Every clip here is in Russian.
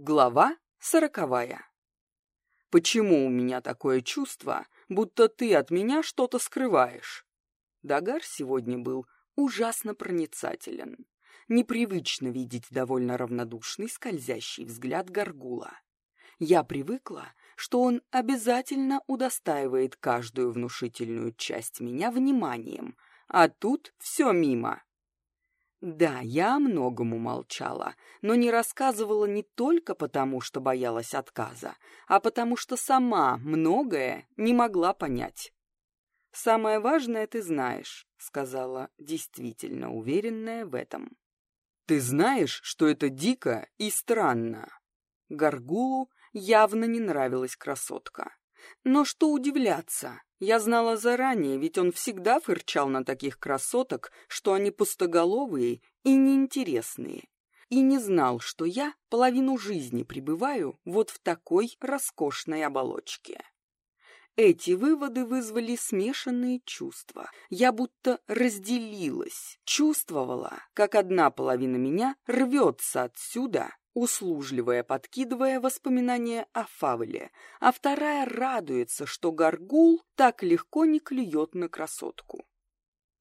Глава сороковая. Почему у меня такое чувство, будто ты от меня что-то скрываешь? Дагар сегодня был ужасно проницателен. Непривычно видеть довольно равнодушный скользящий взгляд горгула. Я привыкла, что он обязательно удостаивает каждую внушительную часть меня вниманием, а тут все мимо. Да, я о многому молчала, но не рассказывала не только потому, что боялась отказа, а потому что сама многое не могла понять. «Самое важное ты знаешь», — сказала, действительно уверенная в этом. «Ты знаешь, что это дико и странно?» Гаргулу явно не нравилась красотка. Но что удивляться? Я знала заранее, ведь он всегда фырчал на таких красоток, что они пустоголовые и неинтересные. И не знал, что я половину жизни пребываю вот в такой роскошной оболочке. Эти выводы вызвали смешанные чувства. Я будто разделилась, чувствовала, как одна половина меня рвется отсюда, услужливая, подкидывая воспоминания о Фавеле, а вторая радуется, что горгул так легко не клюет на красотку.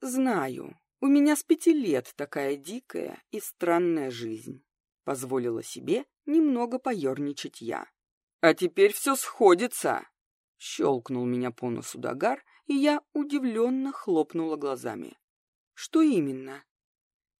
«Знаю, у меня с пяти лет такая дикая и странная жизнь», — позволила себе немного поерничать я. «А теперь все сходится!» — щелкнул меня по носу Дагар, и я удивленно хлопнула глазами. «Что именно?»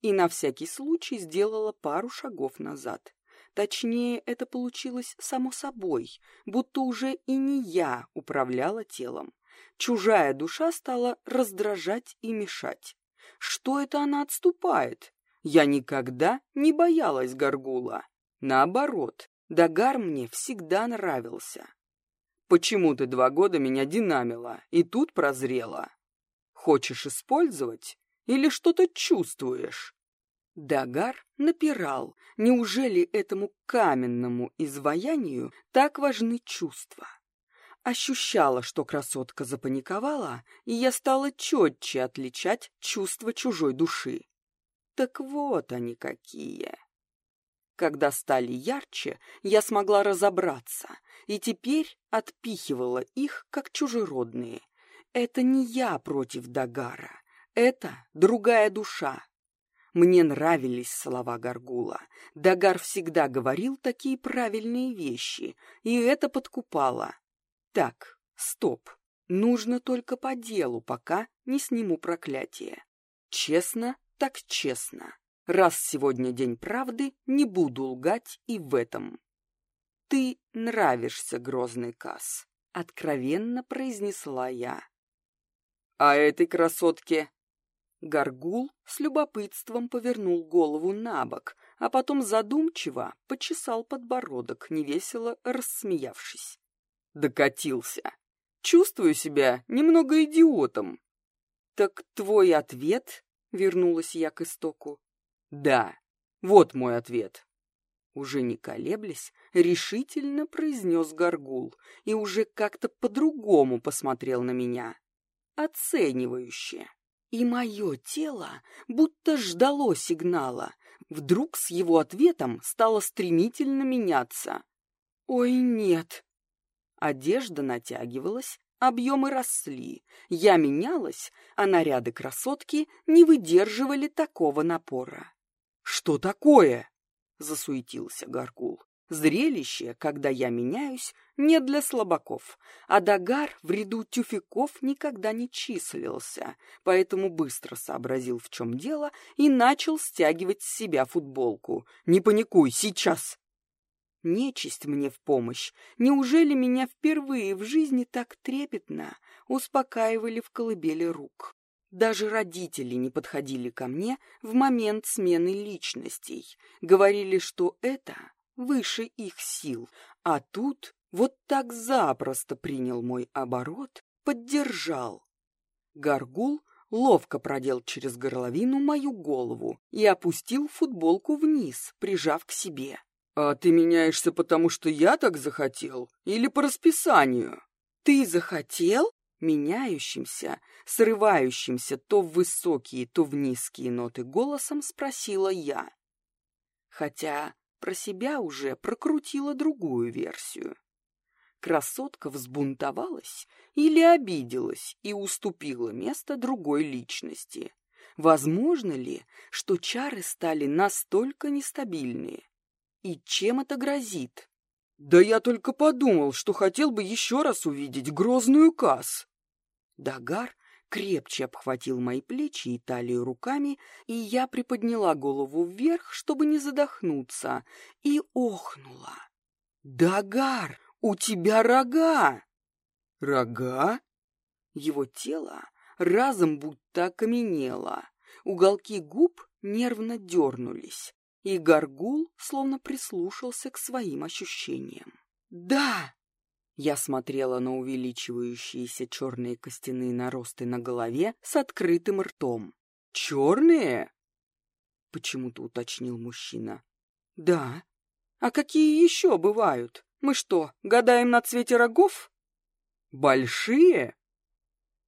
И на всякий случай сделала пару шагов назад. Точнее, это получилось само собой, будто уже и не я управляла телом. Чужая душа стала раздражать и мешать. Что это она отступает? Я никогда не боялась Гаргула. Наоборот, Дагар мне всегда нравился. Почему ты два года меня динамила и тут прозрела? Хочешь использовать или что-то чувствуешь? Дагар напирал. Неужели этому каменному изваянию так важны чувства? Ощущала, что красотка запаниковала, и я стала четче отличать чувства чужой души. Так вот они какие. Когда стали ярче, я смогла разобраться, и теперь отпихивала их, как чужеродные. Это не я против Дагара, это другая душа, мне нравились слова Гаргула. Дагар всегда говорил такие правильные вещи, и это подкупало. Так, стоп. Нужно только по делу, пока не сниму проклятие. Честно, так честно. Раз сегодня день правды, не буду лгать и в этом. Ты нравишься, грозный Касс, откровенно произнесла я. А этой красотке Горгул с любопытством повернул голову на бок, а потом задумчиво почесал подбородок, невесело рассмеявшись. Докатился. Чувствую себя немного идиотом. Так твой ответ? Вернулась я к истоку. Да, вот мой ответ. Уже не колеблясь, решительно произнес Горгул и уже как-то по-другому посмотрел на меня. Оценивающе. И мое тело будто ждало сигнала. Вдруг с его ответом стало стремительно меняться. «Ой, нет!» Одежда натягивалась, объемы росли. Я менялась, а наряды красотки не выдерживали такого напора. «Что такое?» — засуетился Гаргул. Зрелище, когда я меняюсь, не для слабаков, а Дагар в ряду тюфяков никогда не числился, поэтому быстро сообразил, в чем дело, и начал стягивать с себя футболку. «Не паникуй, сейчас!» Нечисть мне в помощь. Неужели меня впервые в жизни так трепетно успокаивали в колыбели рук? Даже родители не подходили ко мне в момент смены личностей. Говорили, что это выше их сил, а тут вот так запросто принял мой оборот, поддержал. Гаргул ловко продел через горловину мою голову и опустил футболку вниз, прижав к себе. «А ты меняешься, потому что я так захотел? Или по расписанию?» «Ты захотел?» Меняющимся, срывающимся то в высокие, то в низкие ноты голосом спросила я. Хотя про себя уже прокрутила другую версию. Красотка взбунтовалась или обиделась и уступила место другой личности. Возможно ли, что чары стали настолько нестабильные? И чем это грозит? Да я только подумал, что хотел бы еще раз увидеть грозную Касс. Дагар крепче обхватил мои плечи и талию руками, и я приподняла голову вверх, чтобы не задохнуться, и охнула. «Дагар, у тебя рога!» «Рога?» Его тело разом будто окаменело. Уголки губ нервно дернулись, и Горгул словно прислушался к своим ощущениям. «Да!» Я смотрела на увеличивающиеся черные костяные наросты на голове с открытым ртом. «Черные?» — почему-то уточнил мужчина. «Да. А какие еще бывают? Мы что, гадаем на цвете рогов?» «Большие?»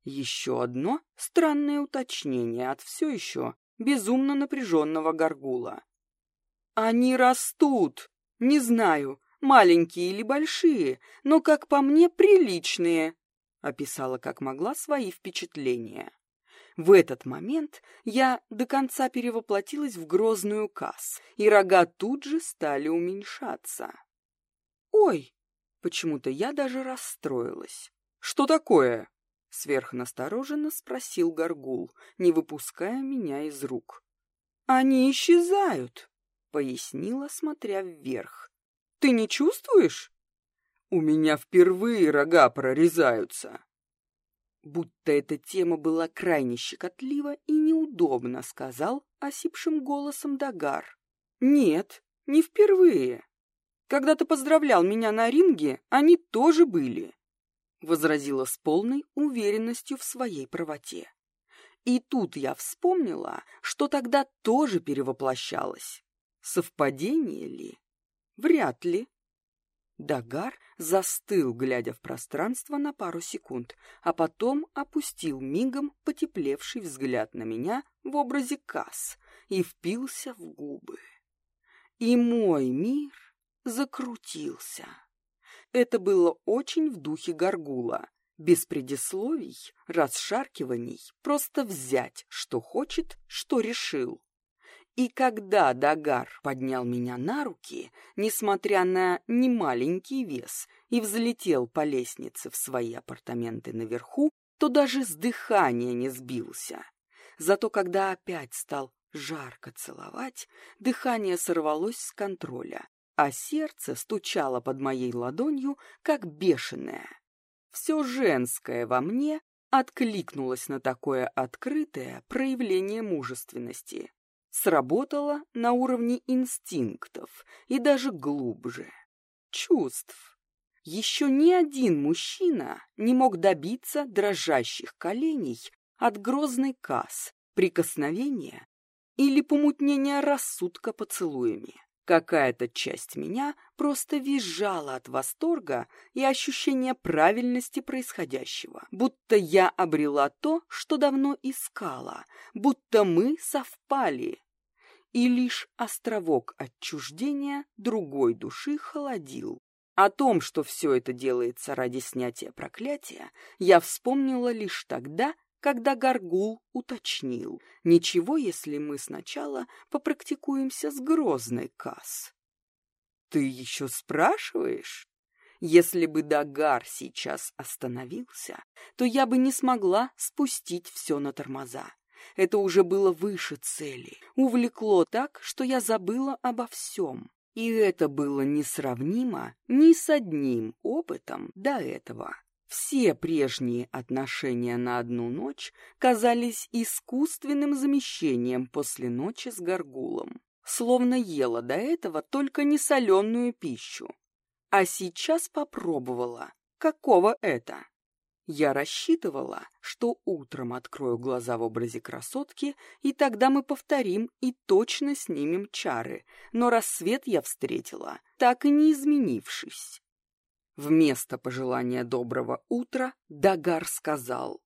Еще одно странное уточнение от все еще безумно напряженного горгула. «Они растут! Не знаю, маленькие или большие, но, как по мне, приличные», — описала как могла свои впечатления. В этот момент я до конца перевоплотилась в грозную касс, и рога тут же стали уменьшаться. «Ой!» — почему-то я даже расстроилась. «Что такое?» — сверхнастороженно спросил Горгул, не выпуская меня из рук. «Они исчезают», — пояснила, смотря вверх. Ты не чувствуешь? У меня впервые рога прорезаются. Будто эта тема была крайне щекотлива и неудобна, сказал осипшим голосом Дагар. Нет, не впервые. Когда ты поздравлял меня на ринге, они тоже были, возразила с полной уверенностью в своей правоте. И тут я вспомнила, что тогда тоже перевоплощалась. Совпадение ли? Вряд ли. Дагар застыл, глядя в пространство на пару секунд, а потом опустил мигом потеплевший взгляд на меня в образе Касс и впился в губы. И мой мир закрутился. Это было очень в духе горгула. Без предисловий, расшаркиваний, просто взять, что хочет, что решил. И когда Дагар поднял меня на руки, несмотря на немаленький вес, и взлетел по лестнице в свои апартаменты наверху, то даже с дыхания не сбился. Зато когда опять стал жарко целовать, дыхание сорвалось с контроля, а сердце стучало под моей ладонью, как бешеное. Все женское во мне откликнулось на такое открытое проявление мужественности сработало на уровне инстинктов и даже глубже. Чувств. Еще ни один мужчина не мог добиться дрожащих коленей от грозной касс, прикосновения или помутнения рассудка поцелуями. Какая-то часть меня просто визжала от восторга и ощущения правильности происходящего, будто я обрела то, что давно искала, будто мы совпали. И лишь островок отчуждения другой души холодил. О том, что все это делается ради снятия проклятия, я вспомнила лишь тогда, когда Гаргул уточнил, ничего, если мы сначала попрактикуемся с грозной Касс. «Ты еще спрашиваешь?» Если бы Дагар сейчас остановился, то я бы не смогла спустить все на тормоза. Это уже было выше цели, увлекло так, что я забыла обо всем. И это было несравнимо ни с одним опытом до этого. Все прежние отношения на одну ночь казались искусственным замещением после ночи с горгулом, словно ела до этого только несоленую пищу. А сейчас попробовала. Какого это? Я рассчитывала, что утром открою глаза в образе красотки, и тогда мы повторим и точно снимем чары, но рассвет я встретила, так и не изменившись. Вместо пожелания доброго утра Дагар сказал